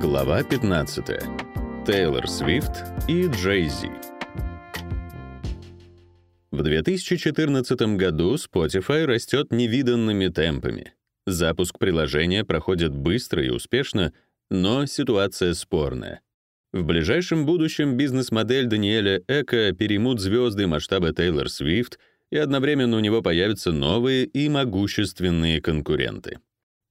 Глава 15. Тейлор Свифт и Джей Зи. В 2014 году Spotify растет невиданными темпами. Запуск приложения проходит быстро и успешно, но ситуация спорная. В ближайшем будущем бизнес-модель Даниэля Эка переймут звезды масштаба Тейлор Свифт, и одновременно у него появятся новые и могущественные конкуренты.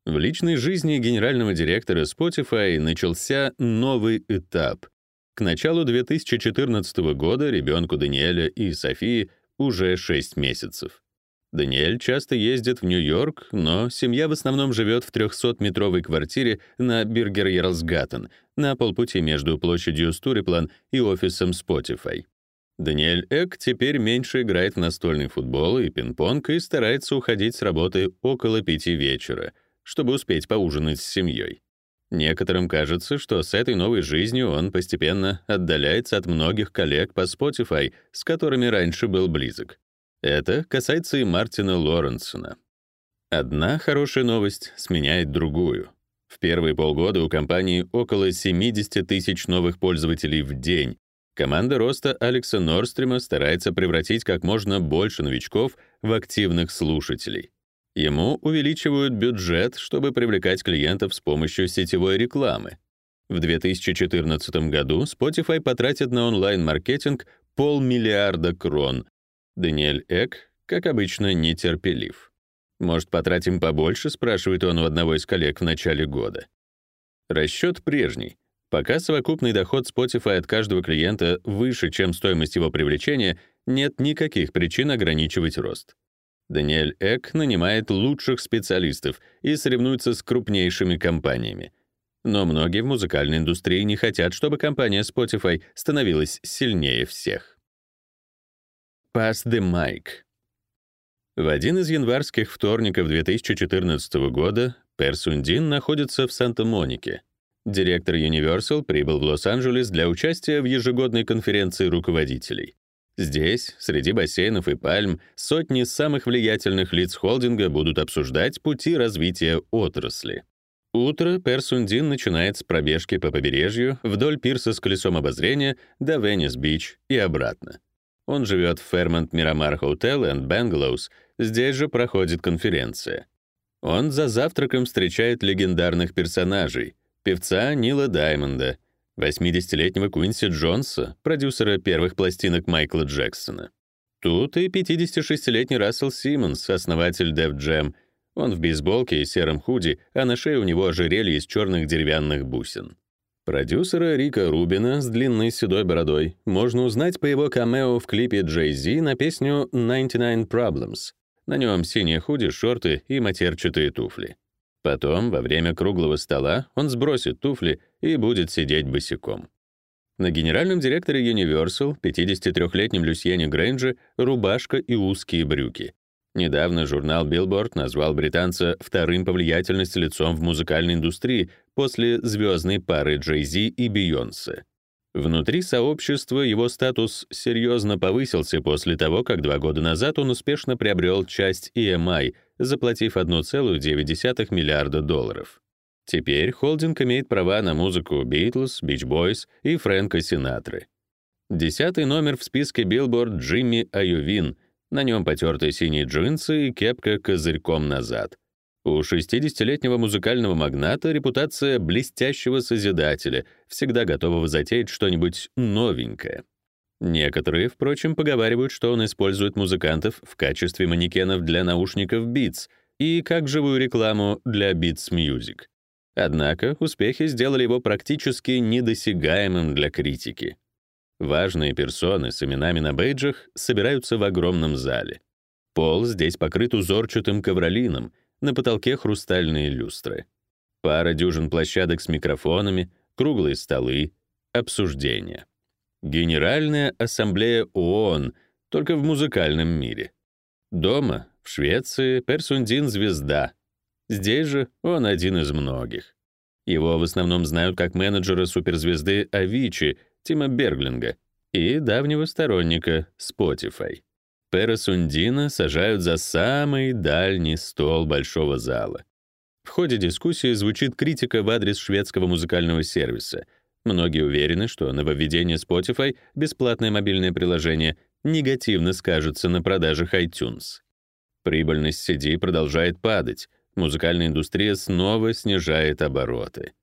В личной жизни генерального директора Spotify начался новый этап. К началу 2014 года ребенку Даниэля и Софии уже 6 месяцев. Даниэль часто ездит в Нью-Йорк, но семья в основном живет в 300-метровой квартире на Биргер-Ярлсгаттен, на полпути между площадью Стуриплан и офисом Spotify. Даниэль Эк теперь меньше играет в настольный футбол и пинг-понг и старается уходить с работы около пяти вечера — чтобы успеть поужинать с семьей. Некоторым кажется, что с этой новой жизнью он постепенно отдаляется от многих коллег по Spotify, с которыми раньше был близок. Это касается и Мартина Лоренсона. Одна хорошая новость сменяет другую. В первые полгода у компании около 70 тысяч новых пользователей в день. Команда роста Алекса Норстрима старается превратить как можно больше новичков в активных слушателей. Ему увеличивают бюджет, чтобы привлекать клиентов с помощью сетевой рекламы. В 2014 году Spotify потратит на онлайн-маркетинг полмиллиарда крон. Даниэль Эк, как обычно, нетерпелив. «Может, потратим побольше?» — спрашивает он у одного из коллег в начале года. Расчет прежний. Пока совокупный доход Spotify от каждого клиента выше, чем стоимость его привлечения, нет никаких причин ограничивать рост. Даниэль Эк нанимает лучших специалистов и соревнуется с крупнейшими компаниями. Но многие в музыкальной индустрии не хотят, чтобы компания Spotify становилась сильнее всех. Pass the mic. В один из январских вторников 2014 года Персундин находится в Санта-Монике. Директор Universal прибыл в Лос-Анджелес для участия в ежегодной конференции руководителей. Здесь, среди бассейнов и пальм, сотни самых влиятельных лиц холдинга будут обсуждать пути развития отрасли. Утро Персундин начинает с пробежки по побережью вдоль пирса с колесом обозрения до Веннис-Бич и обратно. Он живет в Fairmont Miramar Hotel and Bungalows, здесь же проходит конференция. Он за завтраком встречает легендарных персонажей, певца Нила Даймонда — 80-летнего Куинси Джонса, продюсера первых пластинок Майкла Джексона. Тут и 56-летний Рассел Симмонс, основатель Def Jam. Он в бейсболке и сером худи, а на шее у него ожерелье из черных деревянных бусин. Продюсера Рика Рубина с длинной седой бородой можно узнать по его камео в клипе Jay-Z на песню «99 Problems». На нем синие худи, шорты и матерчатые туфли. Потом, во время круглого стола, он сбросит туфли и будет сидеть босиком. На генеральном директоре Universal, 53-летнем Люсьене Грейнже, рубашка и узкие брюки. Недавно журнал Billboard назвал британца вторым по влиятельности лицом в музыкальной индустрии после звездной пары Jay-Z и Beyoncé. Внутри сообщества его статус серьезно повысился после того, как два года назад он успешно приобрел часть EMI, заплатив 1,9 миллиарда долларов. Теперь холдинг имеет права на музыку Beatles, Beach Boys и Фрэнка Синатры. Десятый номер в списке Billboard Джимми Айовин. На нем потертые синие джинсы и кепка козырьком назад. У 60-летнего музыкального магната репутация блестящего созидателя, всегда готового затеять что-нибудь новенькое. Некоторые, впрочем, поговаривают, что он использует музыкантов в качестве манекенов для наушников Beats и как живую рекламу для Beats Music. Однако успехи сделали его практически недосягаемым для критики. Важные персоны с именами на бейджах собираются в огромном зале. Пол здесь покрыт узорчатым ковролином, на потолке хрустальные люстры. Пара дюжин площадок с микрофонами, круглые столы, обсуждения. Генеральная ассамблея ООН, только в музыкальном мире. Дома, в Швеции, Персундин — звезда. Здесь же он один из многих. Его в основном знают как менеджера суперзвезды Авичи, Тима Берглинга, и давнего сторонника Spotify. Пересундина сажают за самый дальний стол большого зала. В ходе дискуссии звучит критика в адрес шведского музыкального сервиса. Многие уверены, что нововведение Spotify, бесплатное мобильное приложение, негативно скажется на продажах iTunes. Прибыльность CD продолжает падать. Музыкальная индустрия снова снижает обороты.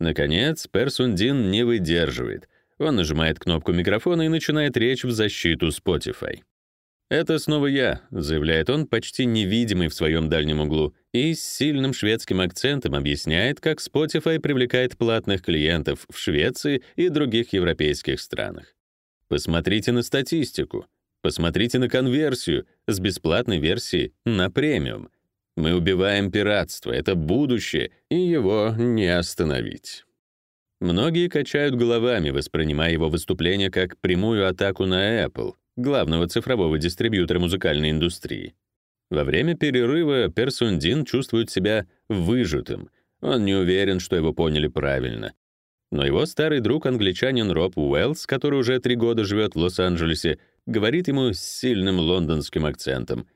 Наконец, Персундин не выдерживает. Он нажимает кнопку микрофона и начинает речь в защиту Spotify. «Это снова я», — заявляет он, почти невидимый в своем дальнем углу, и с сильным шведским акцентом объясняет, как Spotify привлекает платных клиентов в Швеции и других европейских странах. Посмотрите на статистику. Посмотрите на конверсию с бесплатной версии на премиум. Мы убиваем пиратство, это будущее, и его не остановить. Многие качают головами, воспринимая его выступление как прямую атаку на Apple — главного цифрового дистрибьютора музыкальной индустрии. Во время перерыва Персундин чувствует себя выжатым. Он не уверен, что его поняли правильно. Но его старый друг, англичанин Роб Уэллс, который уже три года живет в Лос-Анджелесе, говорит ему с сильным лондонским акцентом.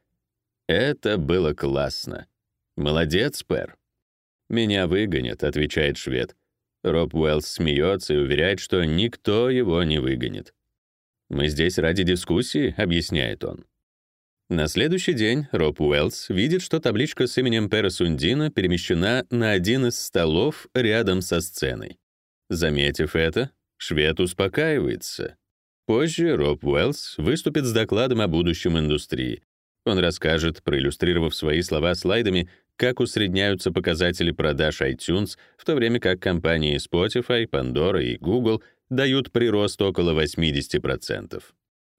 «Это было классно. Молодец, Пер». «Меня выгонят», — отвечает швед. Роб Уэллс смеется и уверяет, что никто его не выгонит. «Мы здесь ради дискуссии», — объясняет он. На следующий день Роб Уэллс видит, что табличка с именем Пера Сундина перемещена на один из столов рядом со сценой. Заметив это, швед успокаивается. Позже Роб Уэллс выступит с докладом о будущем индустрии. Он расскажет, проиллюстрировав свои слова слайдами, как усредняются показатели продаж iTunes, в то время как компании Spotify, Pandora и Google дают прирост около 80%.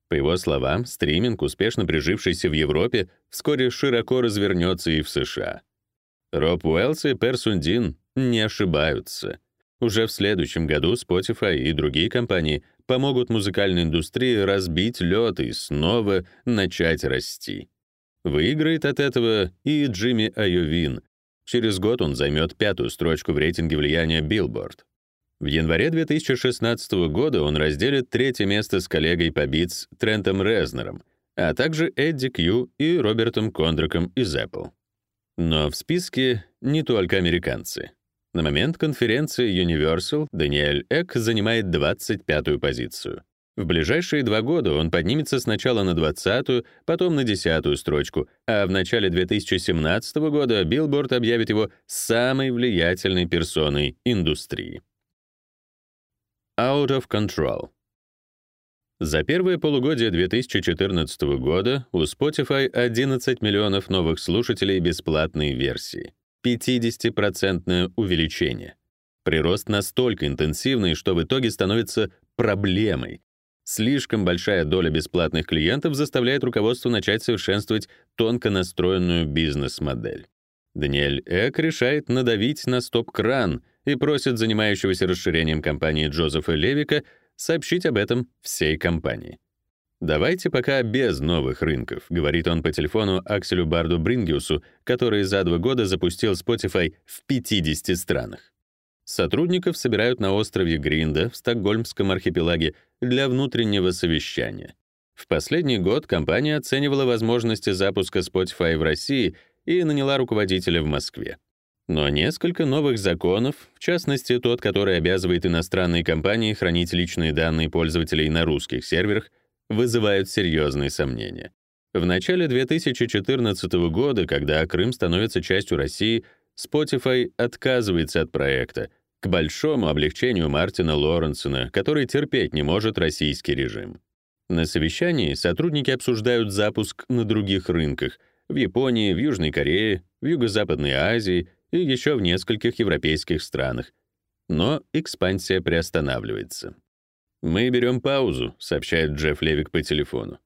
По его словам, стриминг, успешно прижившийся в Европе, вскоре широко развернется и в США. Роб Уэллс и Персундин не ошибаются. Уже в следующем году Spotify и другие компании помогут музыкальной индустрии разбить лед и снова начать расти. Выиграет от этого и Джимми Айовин. Через год он займет пятую строчку в рейтинге влияния Billboard. В январе 2016 года он разделит третье место с коллегой по битс Трентом Резнером, а также Эдди Кью и Робертом Кондраком из Apple. Но в списке не только американцы. На момент конференции Universal Даниэль Эк занимает 25-ю позицию. В ближайшие два года он поднимется сначала на 20-ю, потом на 10-ю строчку, а в начале 2017 года Billboard объявит его самой влиятельной персоной индустрии. Out of Control. За первое полугодие 2014 года у Spotify 11 миллионов новых слушателей бесплатной версии. 50% увеличение. Прирост настолько интенсивный, что в итоге становится проблемой. Слишком большая доля бесплатных клиентов заставляет руководство начать совершенствовать тонко настроенную бизнес-модель. Даниэль Эк решает надавить на стоп-кран — и просит занимающегося расширением компании Джозефа Левика сообщить об этом всей компании. «Давайте пока без новых рынков», — говорит он по телефону Акселю Барду Брингиусу, который за два года запустил Spotify в 50 странах. Сотрудников собирают на острове Гринда в Стокгольмском архипелаге для внутреннего совещания. В последний год компания оценивала возможности запуска Spotify в России и наняла руководителя в Москве. Но несколько новых законов, в частности тот, который обязывает иностранные компании хранить личные данные пользователей на русских серверах, вызывают серьезные сомнения. В начале 2014 года, когда Крым становится частью России, Spotify отказывается от проекта к большому облегчению Мартина Лоренсона, который терпеть не может российский режим. На совещании сотрудники обсуждают запуск на других рынках — в Японии, в Южной Корее, в Юго-Западной Азии и еще в нескольких европейских странах. Но экспансия приостанавливается. «Мы берем паузу», — сообщает Джефф Левик по телефону.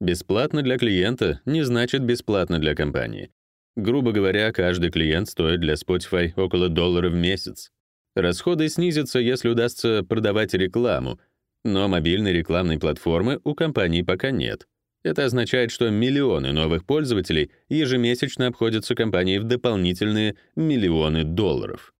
«Бесплатно для клиента не значит бесплатно для компании. Грубо говоря, каждый клиент стоит для Spotify около доллара в месяц. Расходы снизятся, если удастся продавать рекламу, но мобильной рекламной платформы у компании пока нет. Это означает, что миллионы новых пользователей ежемесячно обходятся компанией в дополнительные миллионы долларов.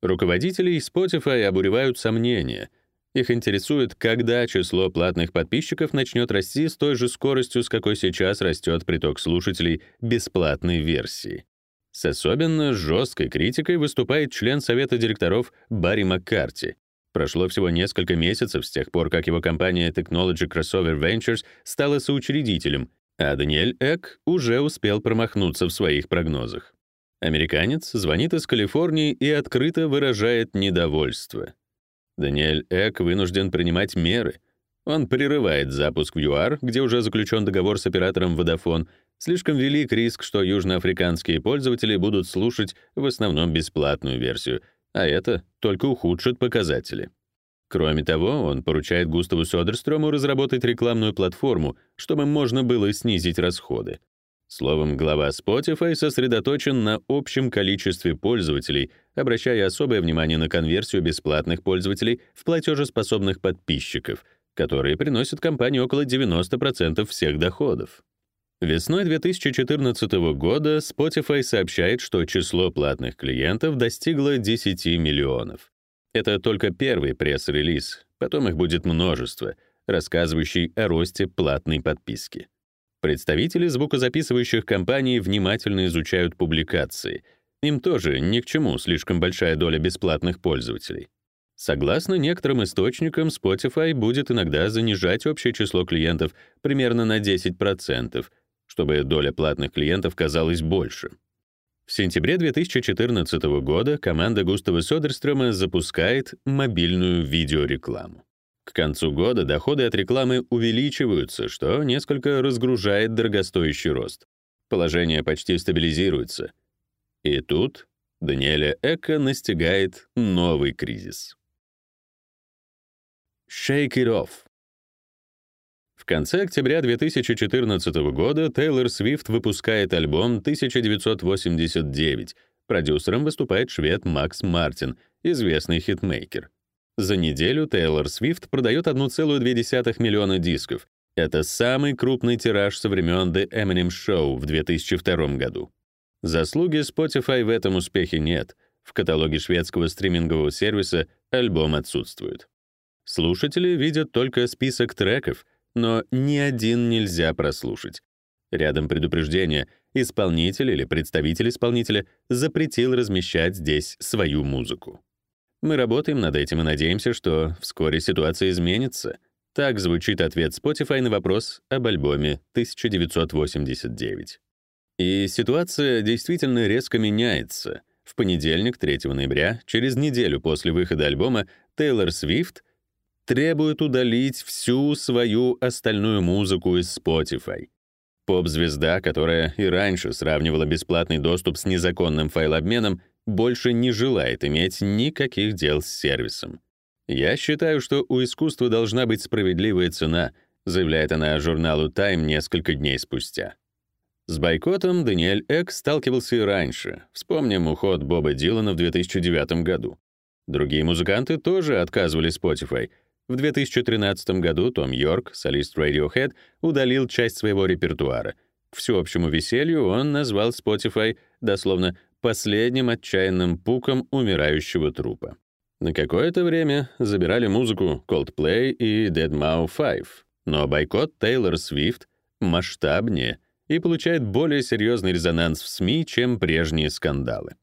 Руководителей Spotify обуревают сомнения. Их интересует, когда число платных подписчиков начнет расти с той же скоростью, с какой сейчас растет приток слушателей бесплатной версии. С особенно жесткой критикой выступает член совета директоров Барри Маккарти. Прошло всего несколько месяцев с тех пор, как его компания Technology Crossover Ventures стала соучредителем, а Даниэль Эк уже успел промахнуться в своих прогнозах. Американец звонит из Калифорнии и открыто выражает недовольство. Даниэль Эк вынужден принимать меры. Он прерывает запуск в ЮАР, где уже заключен договор с оператором Vodafone. Слишком велик риск, что южноафриканские пользователи будут слушать в основном бесплатную версию, а это только ухудшит показатели. Кроме того, он поручает Густаву Сёдерстрому разработать рекламную платформу, чтобы можно было снизить расходы. Словом, глава Spotify сосредоточен на общем количестве пользователей, обращая особое внимание на конверсию бесплатных пользователей в платежеспособных подписчиков, которые приносят компании около 90% всех доходов. Весной 2014 года Spotify сообщает, что число платных клиентов достигло 10 миллионов. Это только первый пресс-релиз, потом их будет множество, рассказывающий о росте платной подписки. Представители звукозаписывающих компаний внимательно изучают публикации. Им тоже ни к чему слишком большая доля бесплатных пользователей. Согласно некоторым источникам, Spotify будет иногда занижать общее число клиентов примерно на 10%, чтобы доля платных клиентов казалась больше. В сентябре 2014 года команда Густава Содерстрöма запускает мобильную видеорекламу. К концу года доходы от рекламы увеличиваются, что несколько разгружает дорогостоящий рост. Положение почти стабилизируется. И тут Даниэля Эка настигает новый кризис. Shake It Off. В конце октября 2014 года Тейлор Свифт выпускает альбом 1989. Продюсером выступает швед Макс Мартин, известный хитмейкер. За неделю Тейлор Свифт продает 1,2 миллиона дисков. Это самый крупный тираж со времен The Eminem Show в 2002 году. Заслуги Spotify в этом успехе нет. В каталоге шведского стримингового сервиса альбом отсутствует. Слушатели видят только список треков, но ни один нельзя прослушать. Рядом предупреждение: исполнитель или представитель исполнителя запретил размещать здесь свою музыку. Мы работаем над этим и надеемся, что вскоре ситуация изменится. Так звучит ответ Spotify на вопрос об альбоме 1989. И ситуация действительно резко меняется. В понедельник, 3 ноября, через неделю после выхода альбома, Тейлор Свифт требует удалить всю свою остальную музыку из Spotify. Поп-звезда, которая и раньше сравнивала бесплатный доступ с незаконным файлообменом, больше не желает иметь никаких дел с сервисом. Я считаю, что у искусства должна быть справедливая цена, заявляет она журналу Time несколько дней спустя. С бойкотом Даниэль Эк сталкивался и раньше. Вспомним уход Боба Дилана в 2009 году. Другие музыканты тоже отказывали Spotify. В 2013 году Том Йорк, солист Radiohead, удалил часть своего репертуара. К всеобщему веселью он назвал Spotify дословно последним отчаянным пуком умирающего трупа. На какое-то время забирали музыку Coldplay и Deadmau 5, но бойкот Taylor Swift масштабнее и получает более серьезный резонанс в СМИ, чем прежние скандалы.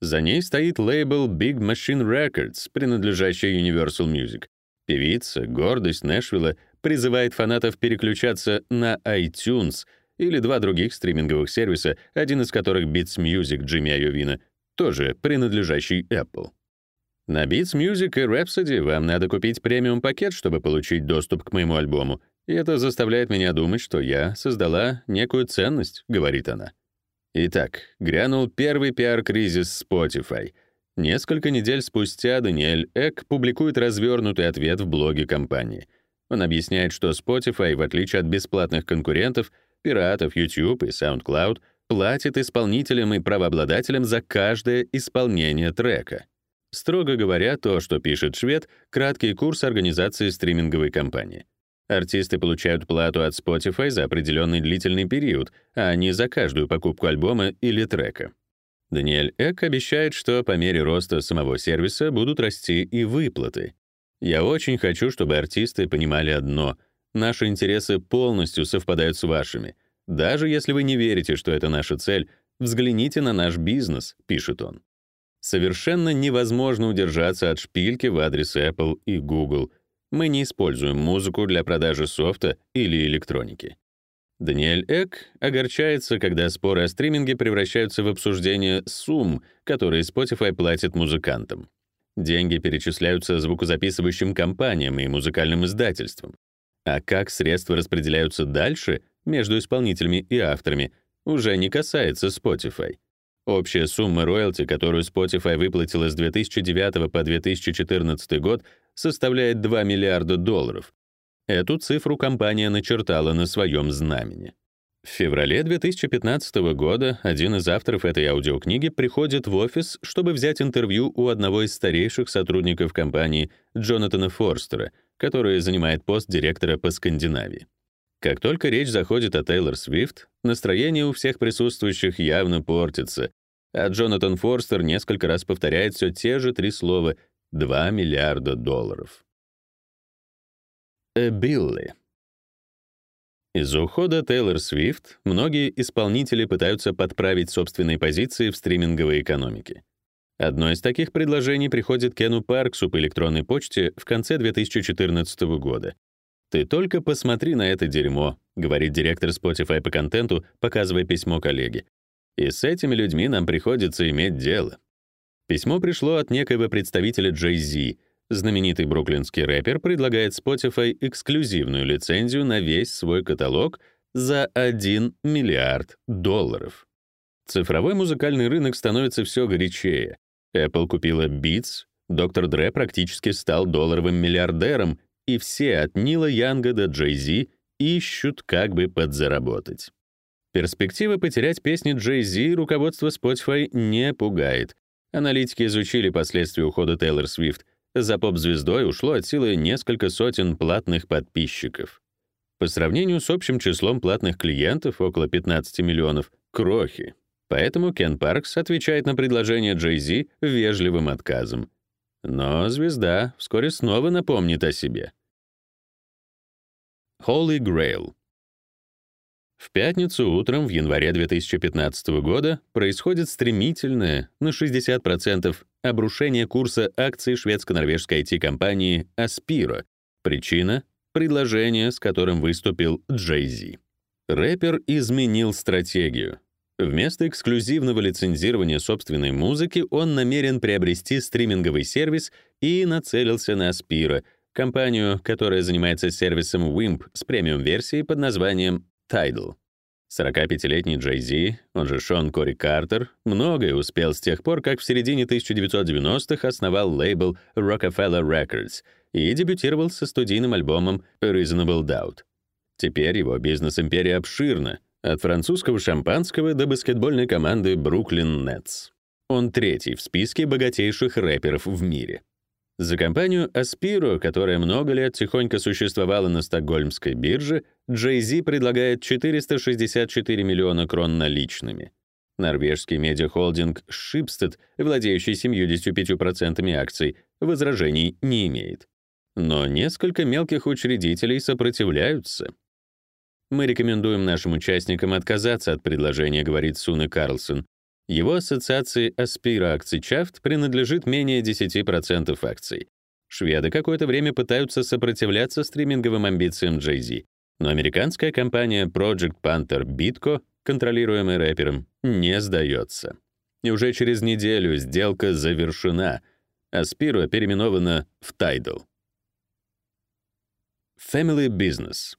За ней стоит лейбл Big Machine Records, принадлежащий Universal Music. Певица, гордость Нэшвилла, призывает фанатов переключаться на iTunes — или два других стриминговых сервиса, один из которых Beats Music Джимми Айовина, тоже принадлежащий Apple. На Beats Music и Rhapsody вам надо купить премиум-пакет, чтобы получить доступ к моему альбому, и это заставляет меня думать, что я создала некую ценность, говорит она. Итак, грянул первый пиар-кризис Spotify. Несколько недель спустя Даниэль Эк публикует развернутый ответ в блоге компании. Он объясняет, что Spotify, в отличие от бесплатных конкурентов, пиратов YouTube и SoundCloud платит исполнителям и правообладателям за каждое исполнение трека. Строго говоря, то, что пишет швед, краткий курс организации стриминговой компании. Артисты получают плату от Spotify за определенный длительный период, а не за каждую покупку альбома или трека. Даниэль Эк обещает, что по мере роста самого сервиса будут расти и выплаты. Я очень хочу, чтобы артисты понимали одно — Наши интересы полностью совпадают с вашими. Даже если вы не верите, что это наша цель, Взгляните на наш бизнес, пишет он. Совершенно невозможно удержаться от шпильки в адрес Apple и Google. Мы не используем музыку для продажи софта или электроники. Даниэль Эк огорчается, когда споры о стриминге превращаются в обсуждение сумм, которые Spotify платит музыкантам. Деньги перечисляются звукозаписывающим компаниям и музыкальным издательствам. А как средства распределяются дальше между исполнителями и авторами, уже не касается Spotify. Общая сумма роялти, которую Spotify выплатила с 2009 по 2014 год, составляет 2 миллиарда долларов, Эту цифру компания начертала на своем знамени. В феврале 2015 года один из авторов этой аудиокниги приходит в офис, чтобы взять интервью у одного из старейших сотрудников компании Джонатана Форстера, который занимает пост директора по Скандинавии. Как только речь заходит о Тейлор Свифт, настроение у всех присутствующих явно портится, а Джонатан Форстер несколько раз повторяет все те же три слова «2 миллиарда долларов». A Билли. Из-за ухода Тейлор Свифт многие исполнители пытаются подправить собственные позиции в стриминговой экономике. Одно из таких предложений приходит Кену Парксу по электронной почте в конце 2014 года. «Ты только посмотри на это дерьмо», — говорит директор Spotify по контенту, показывая письмо коллеге. «И с этими людьми нам приходится иметь дело». Письмо пришло от некоего представителя Jay-Z — Знаменитый бруклинский рэпер предлагает Spotify эксклюзивную лицензию на весь свой каталог за 1 миллиард долларов. Цифровой музыкальный рынок становится все горячее. Apple купила Beats, Dr. Dre практически стал долларовым миллиардером, и все от Нила Янга до Jay-Z ищут как бы подзаработать. Перспектива потерять песни Jay-Z руководство Spotify не пугает. Аналитики изучили последствия ухода Тейлор Свифт за поп-звездой ушло от силы несколько сотен платных подписчиков. По сравнению с общим числом платных клиентов, около 15 миллионов, крохи. Поэтому Кен Паркс отвечает на предложение Jay-Z вежливым отказом. Но звезда вскоре снова напомнит о себе. Holy Grail. В пятницу утром в январе 2015 года происходит стремительное, на 60%, обрушение курса акций шведско-норвежской IT-компании Aspiro. Причина — предложение, с которым выступил Jay-Z. Рэпер изменил стратегию. Вместо эксклюзивного лицензирования собственной музыки он намерен приобрести стриминговый сервис и нацелился на Aspiro, компанию, которая занимается сервисом WIMP с премиум-версией под названием Tidal. 45-летний Джей Зи, он же Шон Кори Картер, многое успел с тех пор, как в середине 1990-х основал лейбл Rockefeller Records и дебютировал со студийным альбомом Reasonable Doubt. Теперь его бизнес-империя обширна, от французского шампанского до баскетбольной команды Brooklyn Nets. Он третий в списке богатейших рэперов в мире. За компанию Aspiro, которая много лет тихонько существовала на стокгольмской бирже, Jay-Z предлагает 464 миллиона крон наличными. Норвежский медиахолдинг Schibsted, владеющий 75% акций, возражений не имеет. Но несколько мелких учредителей сопротивляются. Мы рекомендуем нашим участникам отказаться от предложения, говорит Суны Карлсон, его ассоциации Aspira Акцичафт принадлежит менее 10% акций. Шведы какое-то время пытаются сопротивляться стриминговым амбициям Jay-Z, но американская компания Project Panther Bitco, контролируемая рэпером, не сдается. И уже через неделю сделка завершена. Aspiro переименована в Tidal. Family Business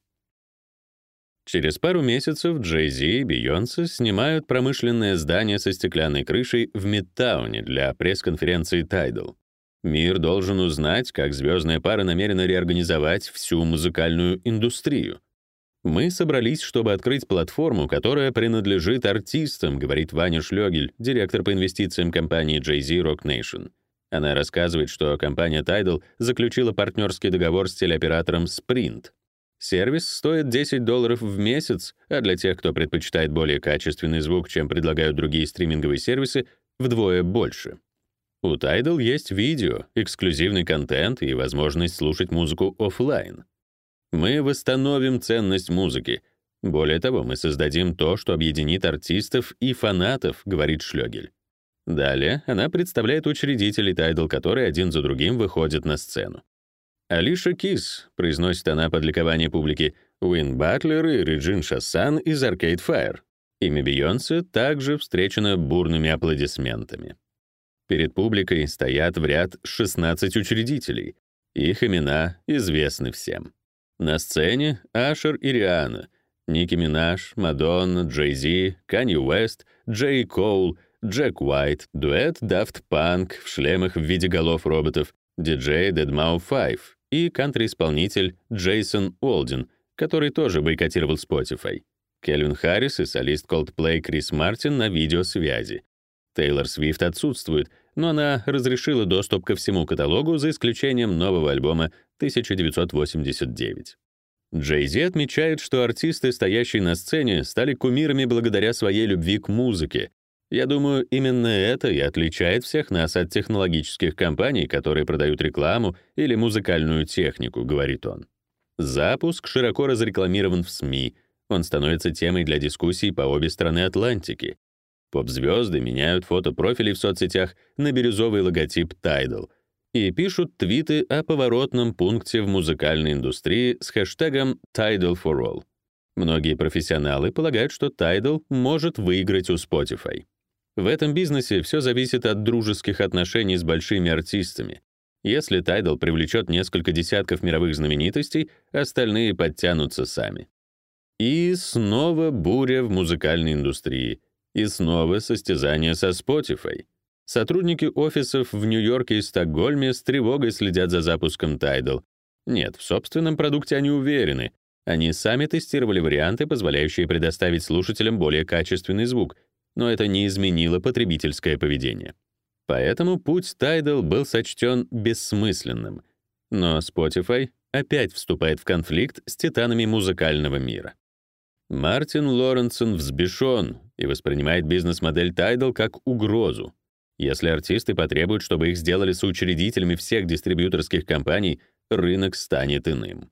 Через пару месяцев Jay-Z и Beyoncé снимают промышленное здание со стеклянной крышей в Мидтауне для пресс-конференции Tidal. Мир должен узнать, как звездная пара намерена реорганизовать всю музыкальную индустрию. Мы собрались, чтобы открыть платформу, которая принадлежит артистам, говорит Ваня Шлёгель, директор по инвестициям компании Jay-Z Rock Nation. Она рассказывает, что компания Tidal заключила партнерский договор с телеоператором Sprint — Сервис стоит 10 долларов в месяц, а для тех, кто предпочитает более качественный звук, чем предлагают другие стриминговые сервисы, вдвое больше. У Tidal есть видео, эксклюзивный контент и возможность слушать музыку офлайн. Мы восстановим ценность музыки. Более того, мы создадим то, что объединит артистов и фанатов, говорит Шлёгель. Далее она представляет учредителей Tidal, которые один за другим выходят на сцену. Алиша Кис, произносит она под ликование публики, Уин Батлер и Реджин Шассан из Arcade Fire. Имя Бейонсе также встречено бурными аплодисментами. Перед публикой стоят в ряд 16 учредителей. Их имена известны всем. На сцене Ашер и Риана, Ники Минаж, Мадонна, Джей Зи, Канье Уэст, Джей Коул, Джек Уайт, дуэт Daft Punk в шлемах в виде голов роботов, диджей Deadmau5 и кантри-исполнитель Джейсон Уолден, который тоже бойкотировал Spotify. Кельвин Харрис и солист Coldplay Крис Мартин на видеосвязи. Тейлор Свифт отсутствует, но она разрешила доступ ко всему каталогу за исключением нового альбома 1989. Джей-Зи отмечает, что артисты, стоящие на сцене, стали кумирами благодаря своей любви к музыке. Я думаю, именно это и отличает всех нас от технологических компаний, которые продают рекламу или музыкальную технику, говорит он. Запуск широко разрекламирован в СМИ. Он становится темой для дискуссий по обе стороны Атлантики. Поп-звезды меняют фотопрофили в соцсетях на бирюзовый логотип Tidal и пишут твиты о поворотном пункте в музыкальной индустрии с хэштегом Tidal for All. Многие профессионалы полагают, что Tidal может выиграть у Spotify. В этом бизнесе все зависит от дружеских отношений с большими артистами. Если Tidal привлечет несколько десятков мировых знаменитостей, остальные подтянутся сами. И снова буря в музыкальной индустрии — и снова состязание со Spotify. Сотрудники офисов в Нью-Йорке и Стокгольме с тревогой следят за запуском Tidal. Нет, в собственном продукте они уверены. Они сами тестировали варианты, позволяющие предоставить слушателям более качественный звук, но это не изменило потребительское поведение. Поэтому путь Tidal был сочтен бессмысленным. Но Spotify опять вступает в конфликт с титанами музыкального мира. Мартин Лоренсон взбешен и воспринимает бизнес-модель Tidal как угрозу. Если артисты потребуют, чтобы их сделали соучредителями всех дистрибьюторских компаний, рынок станет иным.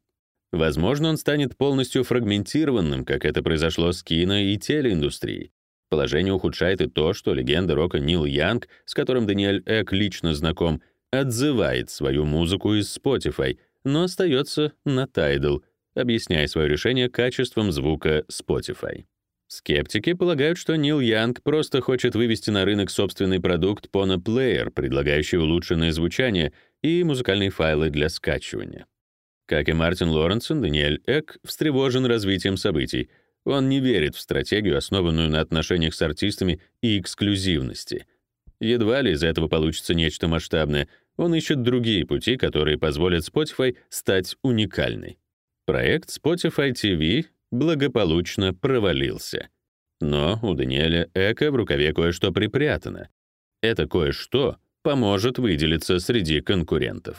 Возможно, он станет полностью фрагментированным, как это произошло с кино и телеиндустрией. Положение ухудшает и то, что легенда рока Нил Янг, с которым Даниэль Эк лично знаком, отзывает свою музыку из Spotify, но остается на Tidal — объясняя свое решение качеством звука Spotify. Скептики полагают, что Нил Янг просто хочет вывести на рынок собственный продукт Pona Player, предлагающий улучшенное звучание и музыкальные файлы для скачивания. Как и Мартин Лоренсон, Даниэль Эк встревожен развитием событий. Он не верит в стратегию, основанную на отношениях с артистами и эксклюзивности. Едва ли из этого получится нечто масштабное. Он ищет другие пути, которые позволят Spotify стать уникальной. Проект Spotify TV благополучно провалился. Но у Даниэля Эка в рукаве кое-что припрятано. Это кое-что поможет выделиться среди конкурентов.